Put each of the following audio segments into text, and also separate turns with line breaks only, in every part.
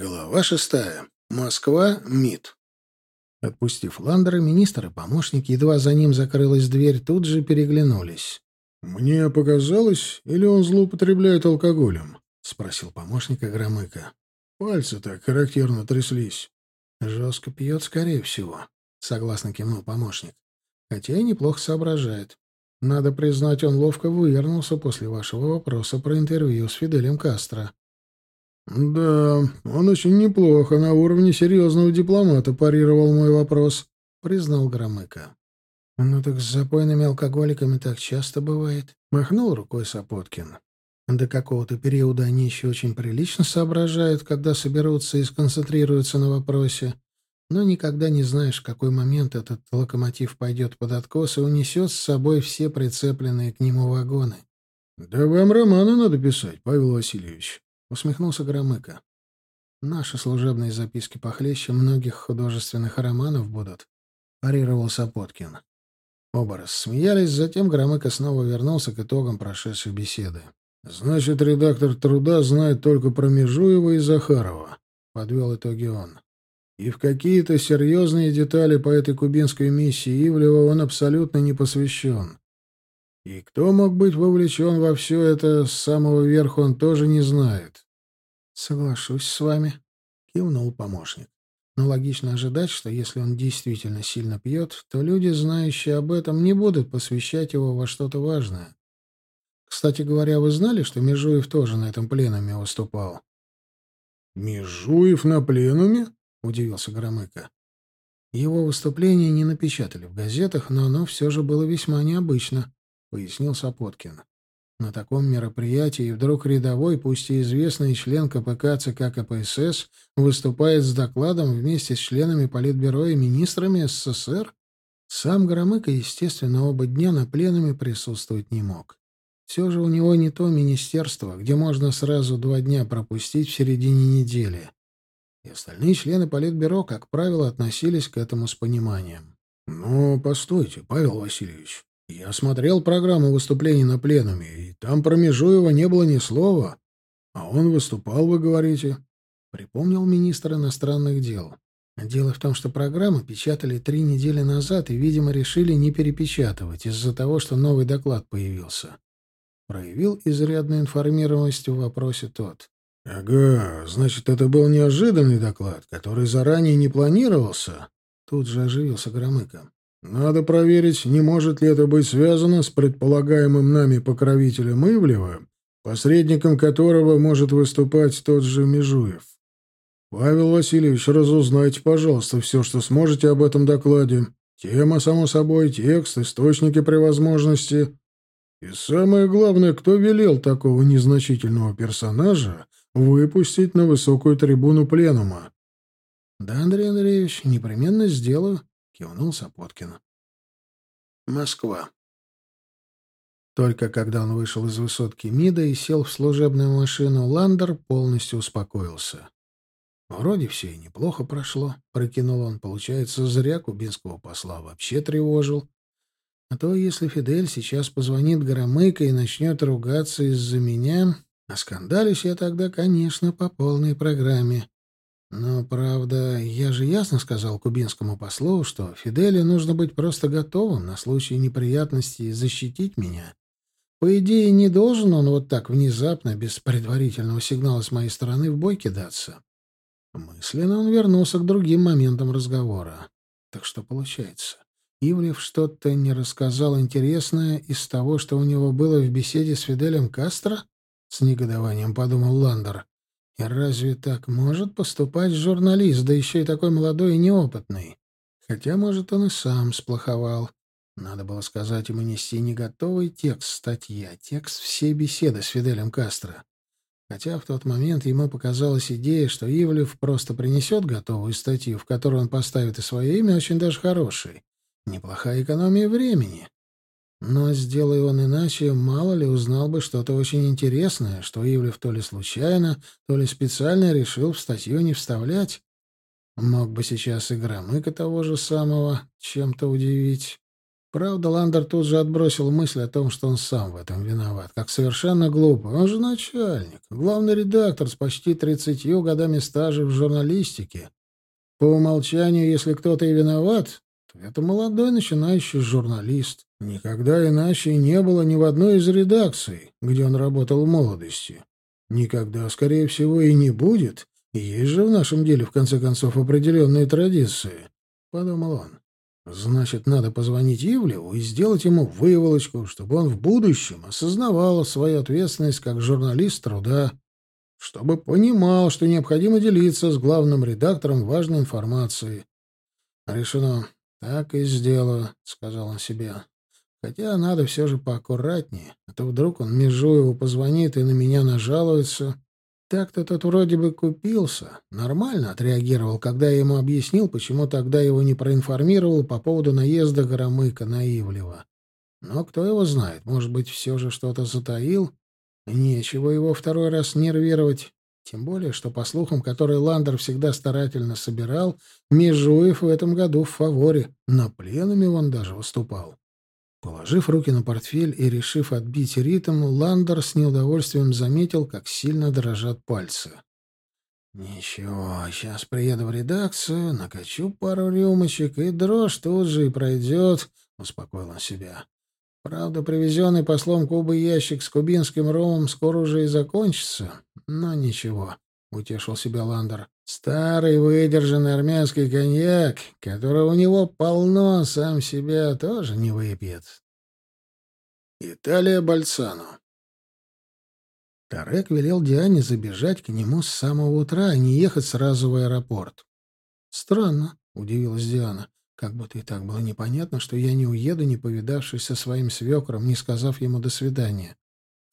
Глава шестая. Москва. МИД. Отпустив Ландера, министр и помощник, едва за ним закрылась дверь, тут же переглянулись.
«Мне показалось, или он злоупотребляет алкоголем?» — спросил помощник Громыка. «Пальцы так характерно тряслись».
«Жестко пьет, скорее всего», — согласно кивнул помощник. «Хотя и неплохо соображает. Надо признать, он ловко вывернулся после вашего вопроса про интервью с Фиделем Кастро».
«Да, он очень неплохо на уровне серьезного дипломата парировал мой вопрос», — признал Громыко.
«Ну так с запойными алкоголиками так часто бывает», — махнул рукой Сапоткин. «До какого-то периода они еще очень прилично соображают, когда соберутся и сконцентрируются на вопросе, но никогда не знаешь, в какой момент этот локомотив пойдет под откос и унесет с собой все прицепленные к нему вагоны».
«Да вам романы надо писать, Павел Васильевич», — усмехнулся Громыко.
«Наши служебные записки похлеще многих художественных романов будут», — парировал Сапоткин. Оба рассмеялись, затем Громыко снова вернулся к итогам прошедшей беседы.
«Значит, редактор труда знает только про Межуева и Захарова», — подвел итоги он. «И в какие-то серьезные детали по этой кубинской миссии Ивлева он абсолютно не посвящен. И кто мог быть вовлечен во все это с самого верха, он тоже не знает.
«Соглашусь с вами», — кивнул помощник. «Но логично ожидать, что если он действительно сильно пьет, то люди, знающие об этом, не будут посвящать его во что-то важное. Кстати говоря, вы знали, что Межуев тоже на этом пленуме выступал?»
«Межуев на пленуме?» — удивился Громыко.
Его выступление не напечатали в газетах, но оно все же было весьма необычно. — пояснил Сапоткин. На таком мероприятии вдруг рядовой, пусть и известный член КПК ЦК КПСС, выступает с докладом вместе с членами Политбюро и министрами СССР? Сам Громыко, естественно, оба дня на пленуме присутствовать не мог. Все же у него не то министерство, где можно сразу два дня пропустить в середине недели. И остальные члены Политбюро, как правило, относились к этому с пониманием.
«Но постойте, Павел Васильевич, я смотрел программу выступлений на пленуме, и там про Межуева не было ни слова. А он выступал, вы говорите.
Припомнил министр иностранных дел. Дело в том, что программу печатали три недели назад и, видимо, решили не перепечатывать из-за того, что новый доклад появился. Проявил изрядную информированность в вопросе тот.
«Ага, значит, это был неожиданный доклад, который заранее не планировался?»
Тут же оживился Громыко.
Надо проверить, не может ли это быть связано с предполагаемым нами покровителем Ивлева, посредником которого может выступать тот же Межуев. Павел Васильевич, разузнайте, пожалуйста, все, что сможете об этом докладе. Тема, само собой, текст, источники при возможности. И самое главное, кто велел такого незначительного персонажа выпустить на высокую трибуну пленума.
— Да, Андрей Андреевич, непременно сделаю, кивнул Сапоткин. Москва. Только когда он вышел из высотки МИДа и сел в служебную машину, Ландер полностью успокоился. Вроде все и неплохо прошло, прикинул он. Получается, зря кубинского посла вообще тревожил. А то, если Фидель сейчас позвонит Громыко и начнет ругаться из-за меня, оскандалюсь я тогда, конечно, по полной программе. Но, правда, я же ясно сказал кубинскому послу, что Фиделю нужно быть просто готовым на случай неприятностей защитить меня. По идее, не должен он вот так внезапно, без предварительного сигнала с моей стороны, в бой кидаться. Мысленно он вернулся к другим моментам разговора. Так что получается? Ивлев что-то не рассказал интересное из того, что у него было в беседе с Фиделем Кастро? С негодованием подумал Ландер. И разве так может поступать журналист, да еще и такой молодой и неопытный? Хотя, может, он и сам сплоховал. Надо было сказать ему нести не готовый текст статьи, а текст всей беседы с Фиделем Кастро. Хотя в тот момент ему показалась идея, что Ивлев просто принесет готовую статью, в которой он поставит и свое имя, очень даже хорошей. Неплохая экономия времени. Но, сделай он иначе, мало ли узнал бы что-то очень интересное, что Ивлев то ли случайно, то ли специально решил в статью не вставлять. Мог бы сейчас и Громыка того же самого чем-то удивить. Правда, Ландер тут же отбросил мысль о том, что он сам в этом виноват, как совершенно глупо. Он же начальник, главный редактор с почти тридцатью годами стажа в журналистике. По умолчанию, если кто-то и виноват, то это молодой начинающий журналист. Никогда иначе не было ни в одной из редакций, где он работал в молодости. Никогда, скорее всего, и не будет. есть же в нашем деле, в конце концов, определенные традиции, — подумал он. Значит, надо позвонить Ивлеву и сделать ему выволочку, чтобы он в будущем осознавал свою ответственность как журналист труда, чтобы понимал, что необходимо делиться с главным редактором важной информацией. Решено. Так и сделаю, — сказал он себе. Хотя надо все же поаккуратнее, а то вдруг он Межуеву позвонит и на меня нажалуется. Так-то тот вроде бы купился, нормально отреагировал, когда я ему объяснил, почему тогда его не проинформировал по поводу наезда Громыка на Ивлева. Но кто его знает, может быть, все же что-то затаил? Нечего его второй раз нервировать. Тем более, что, по слухам, которые Ландер всегда старательно собирал, Межуев в этом году в фаворе. На пленуме он даже выступал. Положив руки на портфель и решив отбить ритм, Ландер с неудовольствием заметил, как сильно дрожат пальцы. «Ничего, сейчас приеду в редакцию, накачу пару рюмочек, и дрожь тут же и пройдет», — успокоил он себя. «Правда, привезенный послом Кубы ящик с кубинским ромом скоро уже и закончится, но ничего», — утешил себя Ландер. Старый выдержанный армянский коньяк, которого у него полно, сам себя тоже не выпьет. Италия Бальцано Тарек велел Диане забежать к нему с самого утра, а не ехать сразу в аэропорт. «Странно», — удивилась Диана. «Как будто и так было непонятно, что я не уеду, не повидавшись со своим свекром, не сказав ему «до свидания».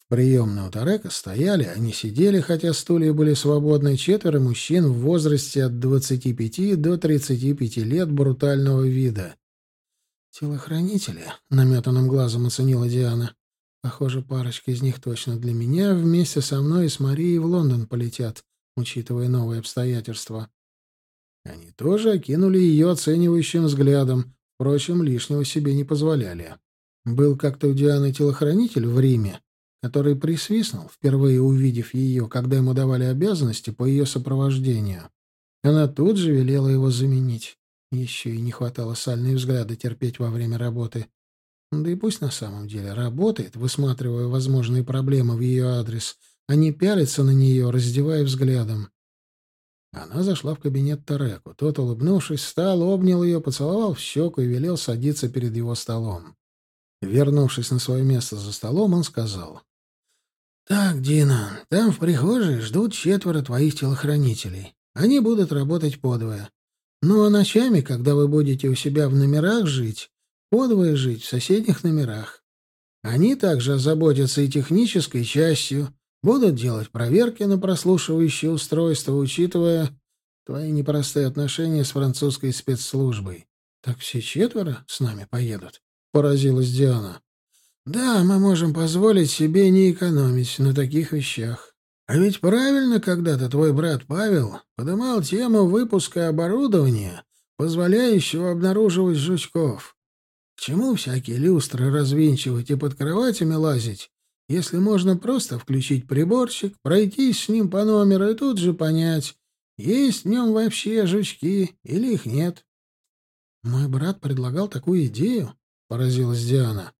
В приемной у Тарека стояли, они сидели, хотя стулья были свободны, четверо мужчин в возрасте от 25 до 35 лет брутального вида. «Телохранители?» — наметанным глазом оценила Диана. «Похоже, парочка из них точно для меня вместе со мной и с Марией в Лондон полетят, учитывая новые обстоятельства». Они тоже окинули ее оценивающим взглядом, впрочем, лишнего себе не позволяли. Был как-то у Дианы телохранитель в Риме, который присвистнул, впервые увидев ее, когда ему давали обязанности по ее сопровождению. Она тут же велела его заменить. Еще и не хватало сальные взгляды терпеть во время работы. Да и пусть на самом деле работает, высматривая возможные проблемы в ее адрес, а не пялится на нее, раздевая взглядом. Она зашла в кабинет Тареку. Тот, улыбнувшись, встал, обнял ее, поцеловал в щеку и велел садиться перед его столом. Вернувшись на свое место за столом, он сказал. «Так, Дина, там в прихожей ждут четверо твоих телохранителей. Они будут работать подвое. Ну а ночами, когда вы будете у себя в номерах жить, подвое жить в соседних номерах. Они также озаботятся и технической частью, будут делать проверки на прослушивающее устройство, учитывая твои непростые отношения с французской спецслужбой. Так все четверо с нами поедут?» — поразилась Диана. Да, мы можем позволить себе не экономить на таких вещах. А ведь правильно когда-то твой брат Павел подымал тему выпуска оборудования, позволяющего обнаруживать жучков. К чему всякие люстры развинчивать и под кроватями лазить, если можно просто включить приборчик, пройтись с ним по номеру и тут же понять, есть в нем вообще жучки или их нет? Мой брат предлагал такую идею, — поразилась Диана.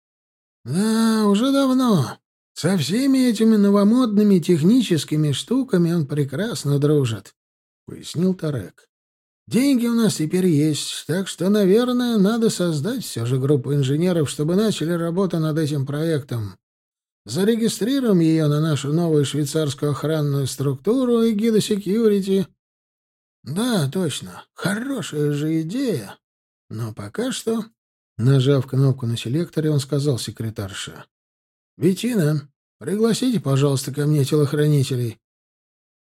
«Да, уже давно. Со всеми этими новомодными техническими штуками он прекрасно дружит», — пояснил Тарек. «Деньги у нас теперь есть, так что, наверное, надо создать все же группу инженеров, чтобы начали работу над этим проектом. Зарегистрируем ее на нашу новую швейцарскую охранную структуру и гида. Да, точно, хорошая же идея. Но пока что Нажав кнопку на селекторе, он сказал секретарше. «Витина, пригласите, пожалуйста, ко мне телохранителей».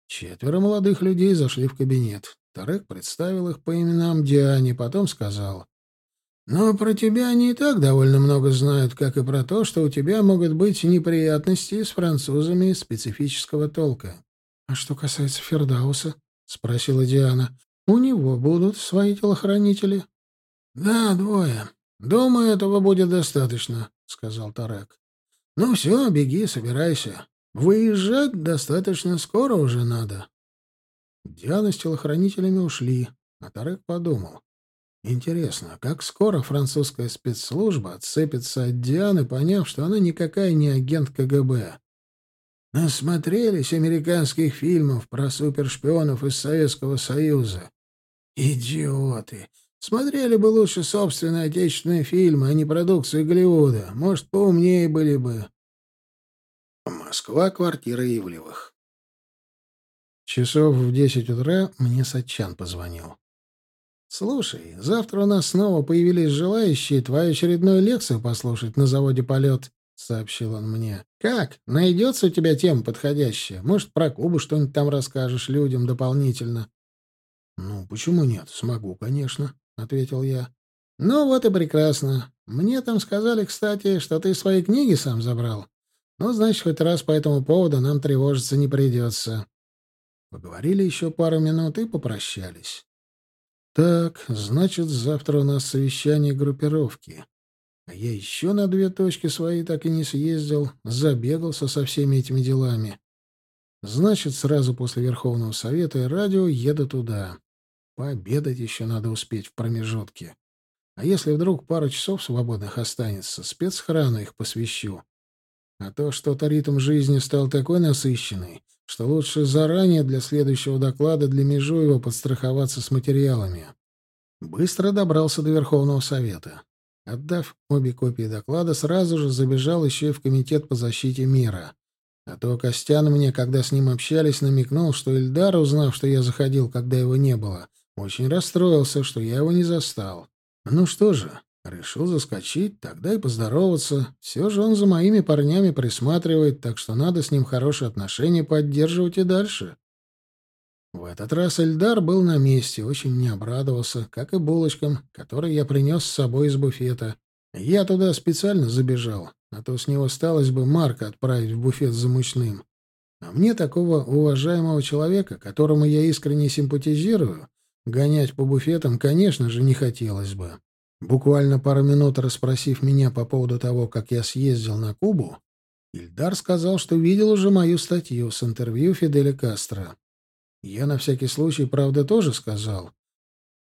Четверо молодых людей зашли в кабинет. Тарек представил их по именам Диане, потом сказал. «Но про тебя они и так довольно много знают, как и про то, что у тебя могут быть неприятности с французами специфического толка». «А что касается Фердауса?» — спросила Диана. «У него будут свои телохранители?» «Да, двое. «Думаю, этого будет достаточно», — сказал Тарек. «Ну все, беги, собирайся. Выезжать достаточно скоро уже надо». Диана с телохранителями ушли, а Тарек подумал. Интересно, как скоро французская спецслужба отцепится от Дианы, поняв, что она никакая не агент КГБ? Насмотрелись американских фильмов про супершпионов из Советского Союза. Идиоты! Смотрели бы лучше собственные отечественные фильмы, а не продукцию Голливуда. Может, поумнее были бы. Москва, квартира Ивлевых. Часов в десять утра мне Сатчан позвонил. «Слушай, завтра у нас снова появились желающие твою очередную лекцию послушать на заводе «Полет», — сообщил он мне. «Как? Найдется у тебя тема подходящая? Может, про Кубу что-нибудь там расскажешь людям дополнительно?» «Ну, почему нет? Смогу, конечно», — ответил я. «Ну, вот и прекрасно. Мне там сказали, кстати, что ты свои книги сам забрал. Ну, значит, хоть раз по этому поводу нам тревожиться не придется». Поговорили еще пару минут и попрощались. Так, значит, завтра у нас совещание группировки. А я еще на две точки свои так и не съездил, забегался со всеми этими делами. Значит, сразу после Верховного Совета и радио еду туда. Пообедать еще надо успеть в промежутке. А если вдруг пару часов свободных останется, спецхрану их посвящу. А то что-то ритм жизни стал такой насыщенный, что лучше заранее для следующего доклада для Межуева подстраховаться с материалами. Быстро добрался до Верховного Совета. Отдав обе копии доклада, сразу же забежал еще и в Комитет по защите мира. А то Костян мне, когда с ним общались, намекнул, что Ильдар, узнав, что я заходил, когда его не было, очень расстроился, что я его не застал. Ну что же, решил заскочить, тогда и поздороваться. Все же он за моими парнями присматривает, так что надо с ним хорошие отношения поддерживать и дальше. В этот раз Эльдар был на месте, очень мне обрадовался, как и булочкам, которые я принес с собой из буфета. Я туда специально забежал, а то с него осталось бы Марка отправить в буфет за мучным. А мне такого уважаемого человека, которому я искренне симпатизирую, гонять по буфетам, конечно же, не хотелось бы. Буквально пару минут расспросив меня по поводу того, как я съездил на Кубу, Ильдар сказал, что видел уже мою статью с интервью Фиделя Кастро. Я на всякий случай, правда, тоже сказал.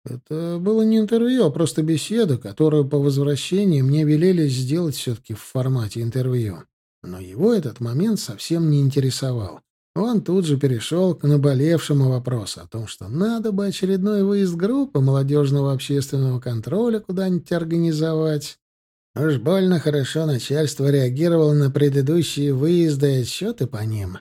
Это было не интервью, а просто беседа, которую по возвращении мне велели сделать все-таки в формате интервью. Но его этот момент совсем не интересовал. Он тут же перешел к наболевшему вопросу о том, что надо бы очередной выезд группы молодежного общественного контроля куда-нибудь организовать. Уж больно хорошо начальство реагировало на предыдущие выезды и отчеты по ним.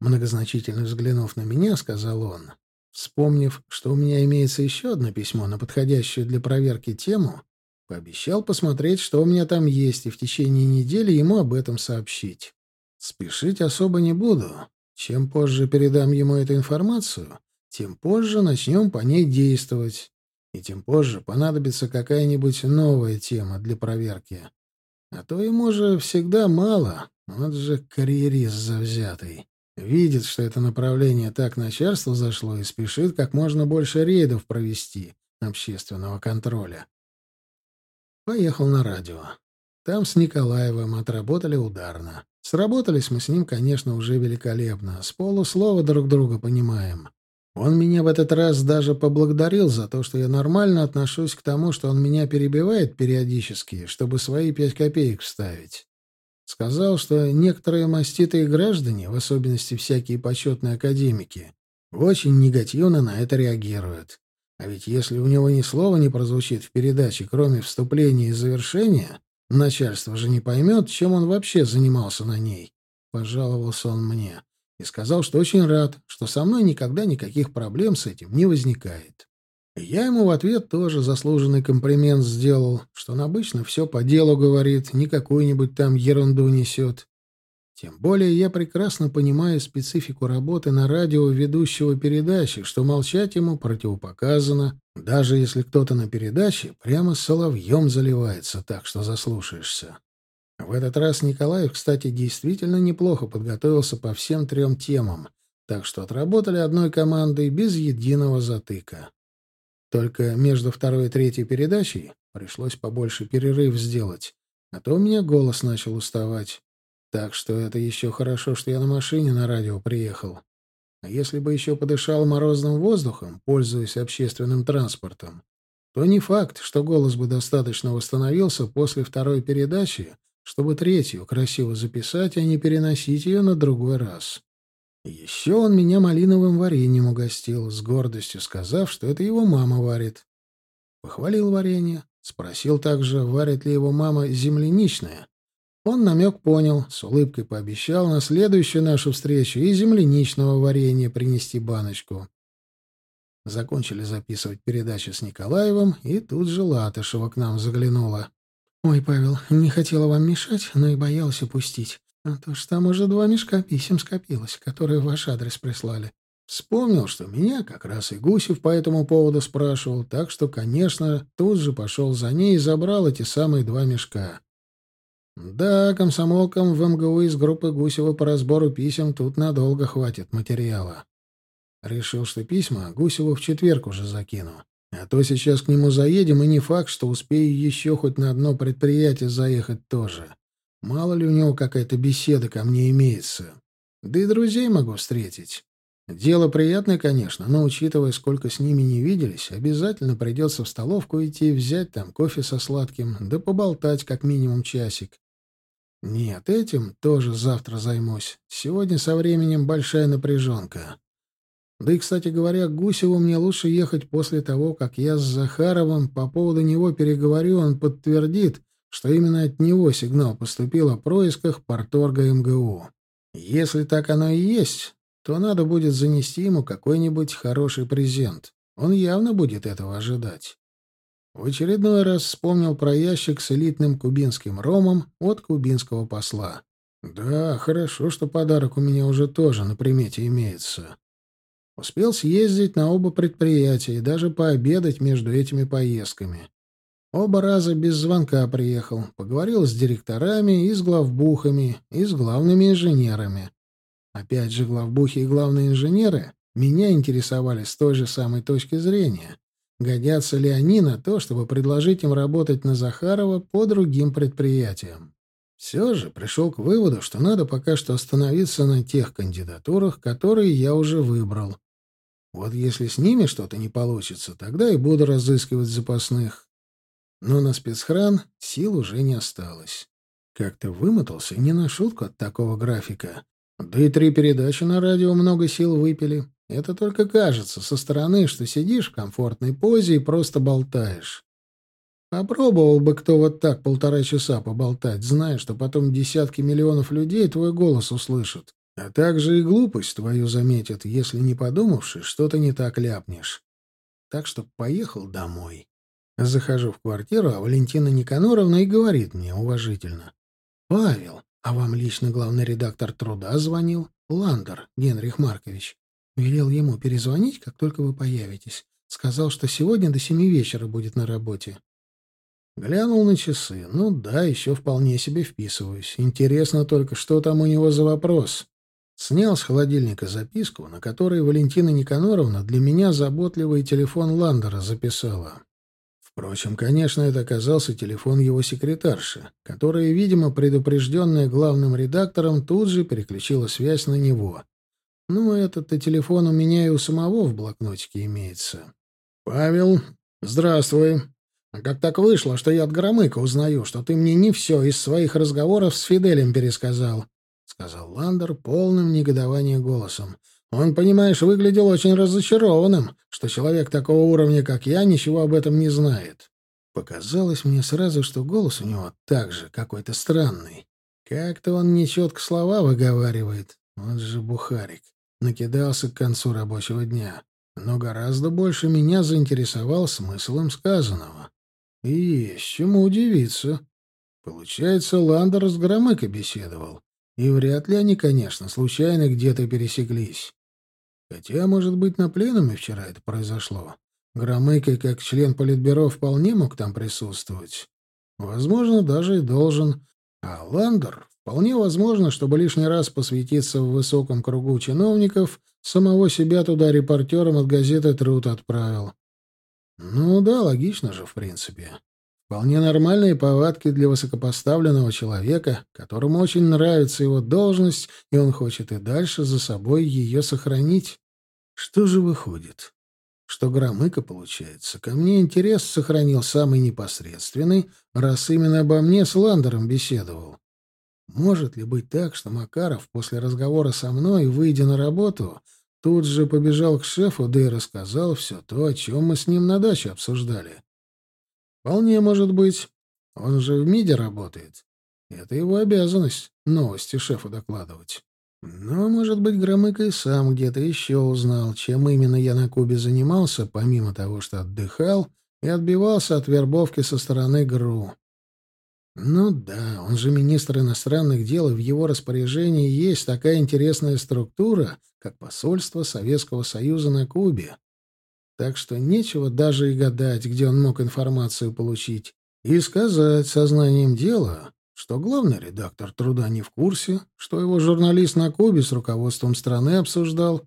Многозначительно взглянув на меня, сказал он. Вспомнив, что у меня имеется еще одно письмо на подходящую для проверки тему, пообещал посмотреть, что у меня там есть, и в течение недели ему об этом сообщить. Спешить особо не буду. Чем позже передам ему эту информацию, тем позже начнем по ней действовать. И тем позже понадобится какая-нибудь новая тема для проверки. А то ему же всегда мало. Вот же карьерист завзятый. Видит, что это направление так начальство зашло и спешит как можно больше рейдов провести общественного контроля. Поехал на радио. Там с Николаевым отработали ударно. Сработались мы с ним, конечно, уже великолепно. С полуслова друг друга понимаем. Он меня в этот раз даже поблагодарил за то, что я нормально отношусь к тому, что он меня перебивает периодически, чтобы свои пять копеек вставить. Сказал, что некоторые маститые граждане, в особенности всякие почетные академики, очень негативно на это реагируют. А ведь если у него ни слова не прозвучит в передаче, кроме вступления и завершения, начальство же не поймет, чем он вообще занимался на ней. Пожаловался он мне и сказал, что очень рад, что со мной никогда никаких проблем с этим не возникает. Я ему в ответ тоже заслуженный комплимент сделал, что он обычно все по делу говорит, не какую-нибудь там ерунду несет. Тем более я прекрасно понимаю специфику работы на радио ведущего передачи, что молчать ему противопоказано, даже если кто-то на передаче прямо соловьем заливается так, что заслушаешься. В этот раз Николаев, кстати, действительно неплохо подготовился по всем трем темам, так что отработали одной командой без единого затыка. Только между второй и третьей передачей Пришлось побольше перерыв сделать, а то у меня голос начал уставать. Так что это еще хорошо, что я на машине на радио приехал. А если бы еще подышал морозным воздухом, пользуясь общественным транспортом, то не факт, что голос бы достаточно восстановился после второй передачи, чтобы третью красиво записать, а не переносить ее на другой раз. Еще он меня малиновым вареньем угостил, с гордостью сказав, что это его мама варит. Похвалил варенье, спросил также, варит ли его мама земляничное. Он намек понял, с улыбкой пообещал на следующую нашу встречу и земляничного варенья принести баночку. Закончили записывать передачу с Николаевым, и тут же Латышева к нам заглянула. «Ой, Павел, не хотела вам мешать, но и боялась упустить. А то ж там уже два мешка писем скопилось, которые в ваш адрес прислали. Вспомнил, что меня как раз и Гусев по этому поводу спрашивал, так что, конечно, тут же пошел за ней и забрал эти самые два мешка. Да, комсомолкам в МГУ из группы Гусева по разбору писем тут надолго хватит материала. Решил, что письма Гусеву в четверг уже закину. А то сейчас к нему заедем, и не факт, что успею еще хоть на одно предприятие заехать тоже. Мало ли у него какая-то беседа ко мне имеется. Да и друзей могу встретить. Дело приятное, конечно, но, учитывая, сколько с ними не виделись, обязательно придется в столовку идти, взять там кофе со сладким, да поболтать как минимум часик. Нет, этим тоже завтра займусь. Сегодня со временем большая напряженка. Да и, кстати говоря, Гусеву мне лучше ехать после того, как я с Захаровым по поводу него переговорю, он подтвердит, что именно от него сигнал поступил о происках порторга МГУ. Если так оно и есть, то надо будет занести ему какой-нибудь хороший презент. Он явно будет этого ожидать. В очередной раз вспомнил про ящик с элитным кубинским ромом от кубинского посла. Да, хорошо, что подарок у меня уже тоже на примете имеется. Успел съездить на оба предприятия и даже пообедать между этими поездками. Оба раза без звонка приехал, поговорил с директорами и с главбухами, и с главными инженерами. Опять же, главбухи и главные инженеры меня интересовали с той же самой точки зрения. Годятся ли они на то, чтобы предложить им работать на Захарова по другим предприятиям? Все же пришел к выводу, что надо пока что остановиться на тех кандидатурах, которые я уже выбрал, вот если с ними что-то не получится, тогда и буду разыскивать запасных. Но на спецхран сил уже не осталось. Как-то вымотался не на шутку от такого графика. Да и три передачи на радио много сил выпили. Это только кажется со стороны, что сидишь в комфортной позе и просто болтаешь. Попробовал бы кто вот так полтора часа поболтать, зная, что потом десятки миллионов людей твой голос услышат. А также и глупость твою заметят, если не подумавши, что-то не так ляпнешь. Так что поехал домой. Захожу в квартиру, а Валентина Никаноровна и говорит мне уважительно. «Павел, а вам лично главный редактор «Труда» звонил? Ландер Генрих Маркович. Велел ему перезвонить, как только вы появитесь. Сказал, что сегодня до семи вечера будет на работе. Глянул на часы. Ну да, еще вполне себе вписываюсь. Интересно только, что там у него за вопрос. Снял с холодильника записку, на которой Валентина Никаноровна для меня заботливый телефон Ландера записала. Впрочем, конечно, это оказался телефон его секретарши, которая, видимо, предупрежденная главным редактором, тут же переключила связь на него. Ну, этот-то телефон у меня и у самого в блокнотике имеется. «Павел, здравствуй. А как так вышло, что я от Громыка узнаю, что ты мне не все из своих разговоров с Фиделем пересказал?» — сказал Ландер полным негодования голосом. Он, понимаешь, выглядел очень разочарованным, что человек такого уровня, как я, ничего об этом не знает. Показалось мне сразу, что голос у него также какой-то странный. Как-то он нечетко слова выговаривает. Он же бухарик. Накидался к концу рабочего дня. Но гораздо больше меня заинтересовал смыслом сказанного. И есть чему удивиться. Получается, Ландер с Громыкой беседовал. И вряд ли они, конечно, случайно где-то пересеклись. Хотя, может быть, на пленуме вчера это произошло. Громыко, как член политбюро, вполне мог там присутствовать. Возможно, даже и должен. А Ландер, вполне возможно, чтобы лишний раз посвятиться в высоком кругу чиновников, самого себя туда репортером от газеты «Труд» отправил. Ну да, логично же, в принципе. Вполне нормальные повадки для высокопоставленного человека, которому очень нравится его должность, и он хочет и дальше за собой ее сохранить. Что же выходит? Что Громыко, получается, ко мне интерес сохранил самый непосредственный, раз именно обо мне с Ландером беседовал. Может ли быть так, что Макаров после разговора со мной, выйдя на работу, тут же побежал к шефу, да и рассказал все то, о чем мы с ним на даче обсуждали? Вполне может быть. Он же в МИДе работает. Это его обязанность — новости шефу докладывать. Но, может быть, Громыко и сам где-то еще узнал, чем именно я на Кубе занимался, помимо того, что отдыхал и отбивался от вербовки со стороны ГРУ. Ну да, он же министр иностранных дел, и в его распоряжении есть такая интересная структура, как посольство Советского Союза на Кубе. Так что нечего даже и гадать, где он мог информацию получить. И сказать сознанием дела, что главный редактор труда не в курсе, что его журналист на Кубе с руководством страны обсуждал.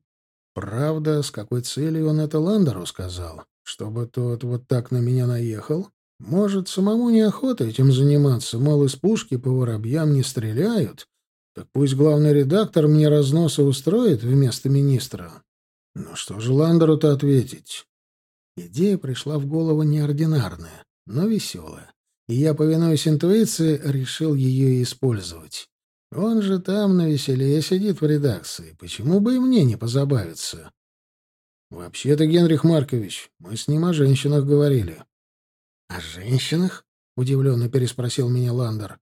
Правда, с какой целью он это Ландеру сказал? Чтобы тот вот так на меня наехал? Может, самому неохота этим заниматься, мол, из пушки по воробьям не стреляют? Так пусть главный редактор мне разносы устроит вместо министра. Ну что же Ландеру-то ответить? Идея пришла в голову неординарная, но веселая. И я, повинуясь интуиции, решил ее использовать. Он же там на веселее сидит в редакции. Почему бы и мне не позабавиться? Вообще-то, Генрих Маркович, мы с ним о женщинах говорили. О женщинах? Удивленно переспросил меня Ландер.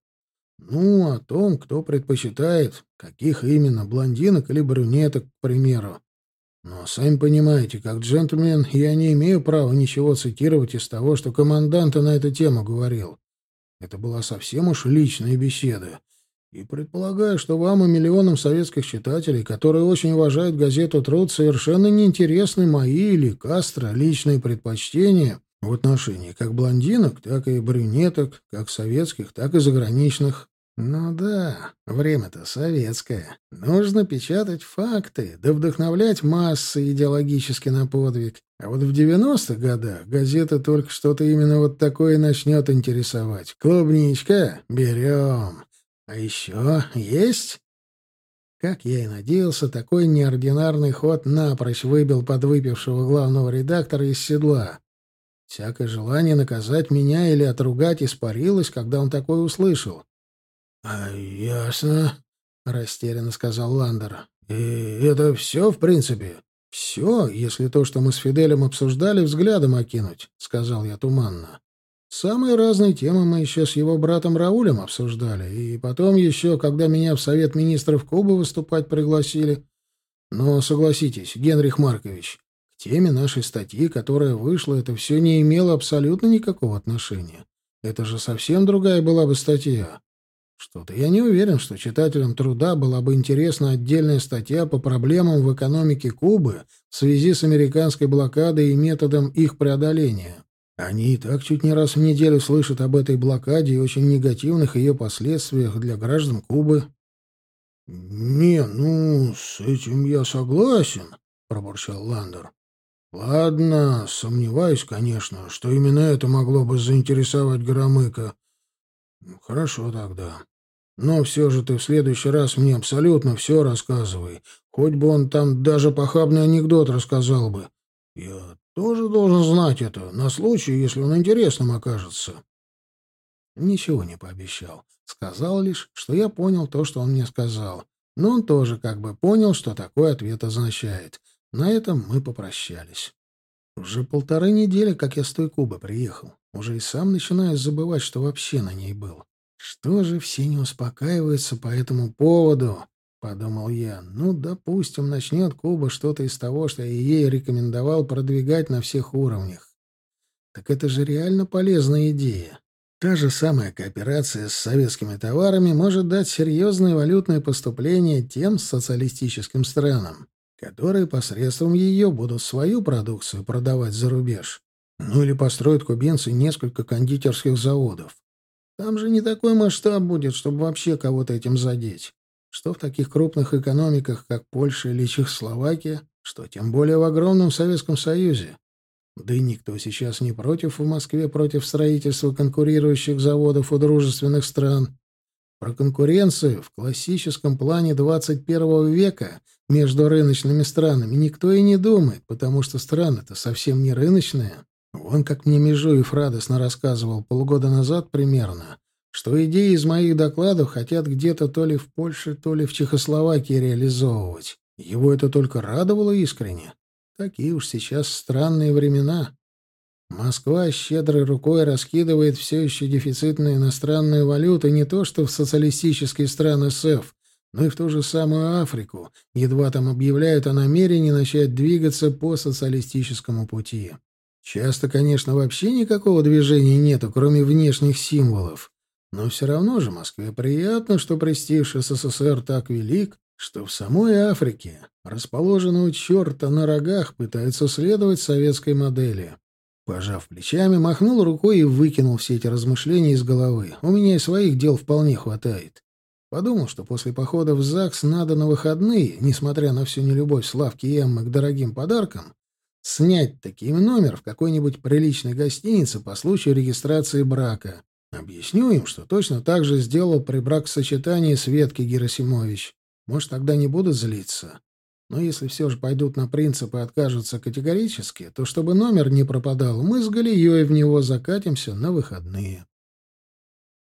Ну, о том, кто предпочитает, каких именно, блондинок или брюнеток, к примеру. Но, сами понимаете, как джентльмен, я не имею права ничего цитировать из того, что командант на эту тему говорил. Это была совсем уж личная беседа. И предполагаю, что вам и миллионам советских читателей, которые очень уважают газету «Труд», совершенно неинтересны мои или Кастро личные предпочтения в отношении как блондинок, так и брюнеток, как советских, так и заграничных. Ну да, время-то советское. Нужно печатать факты, да вдохновлять массы идеологически на подвиг. А вот в 90-х годах газета только что-то именно вот такое начнет интересовать. Клубничка? Берем. А еще есть? Как я и надеялся, такой неординарный ход напрочь выбил подвыпившего главного редактора из седла. Всякое желание наказать меня или отругать испарилось, когда он такое услышал. «А, ясно», — растерянно сказал Ландер. «И это все, в принципе?» «Все, если то, что мы с Фиделем обсуждали, взглядом окинуть», — сказал я туманно. «Самые разные темы мы еще с его братом Раулем обсуждали, и потом еще, когда меня в Совет Министров Кубы выступать пригласили. Но согласитесь, Генрих Маркович, теме нашей статьи, которая вышла, это все не имело абсолютно никакого отношения. Это же совсем другая была бы статья. Что-то я не уверен, что читателям труда была бы интересна отдельная статья по проблемам в экономике Кубы в связи с американской блокадой и методом их преодоления. Они и так чуть не раз в неделю слышат об этой блокаде и очень негативных ее последствиях для граждан Кубы. «Не, ну, с этим я согласен», — пробурчал Ландер. «Ладно, сомневаюсь, конечно, что именно это могло бы заинтересовать Громыка. «Хорошо тогда. Но все же ты в следующий раз мне абсолютно все рассказывай. Хоть бы он там даже похабный анекдот рассказал бы. Я тоже должен знать это, на случай, если он интересным окажется». Ничего не пообещал. Сказал лишь, что я понял то, что он мне сказал. Но он тоже как бы понял, что такой ответ означает. На этом мы попрощались. Уже полторы недели, как я с той Кубы приехал. Уже и сам начинаю забывать, что вообще на ней был. Что же все не успокаиваются по этому поводу? Подумал я. Ну, допустим, начнет Куба что-то из того, что я ей рекомендовал продвигать на всех уровнях. Так это же реально полезная идея. Та же самая кооперация с советскими товарами может дать серьезные валютные поступления тем социалистическим странам, которые посредством ее будут свою продукцию продавать за рубеж. Ну или построят кубинцы несколько кондитерских заводов. Там же не такой масштаб будет, чтобы вообще кого-то этим задеть. Что в таких крупных экономиках, как Польша или Чехословакия, что тем более в огромном Советском Союзе. Да и никто сейчас не против в Москве против строительства конкурирующих заводов у дружественных стран. Про конкуренцию в классическом плане 21 века между рыночными странами никто и не думает, потому что страны-то совсем не рыночные. Вон как мне Межуев радостно рассказывал полгода назад примерно, что идеи из моих докладов хотят где-то то ли в Польше, то ли в Чехословакии реализовывать. Его это только радовало искренне. Такие уж сейчас странные времена. Москва щедрой рукой раскидывает все еще дефицитные иностранные валюты не то что в социалистические страны СЭФ, но и в ту же самую Африку, едва там объявляют о намерении начать двигаться по социалистическому пути. Часто, конечно, вообще никакого движения нету, кроме внешних символов. Но все равно же Москве приятно, что престиж СССР так велик, что в самой Африке, расположенную черта на рогах, пытается следовать советской модели. Пожав плечами, махнул рукой и выкинул все эти размышления из головы. У меня и своих дел вполне хватает. Подумал, что после похода в ЗАГС надо на выходные, несмотря на всю нелюбовь Славки и Эммы к дорогим подаркам, снять таким номер в какой-нибудь приличной гостинице по случаю регистрации брака. Объясню им, что точно так же сделал при бракосочетании Светки Герасимович. Может, тогда не будут злиться. Но если все же пойдут на принципы и откажутся категорически, то чтобы номер не пропадал, мы с Галией в него закатимся на выходные.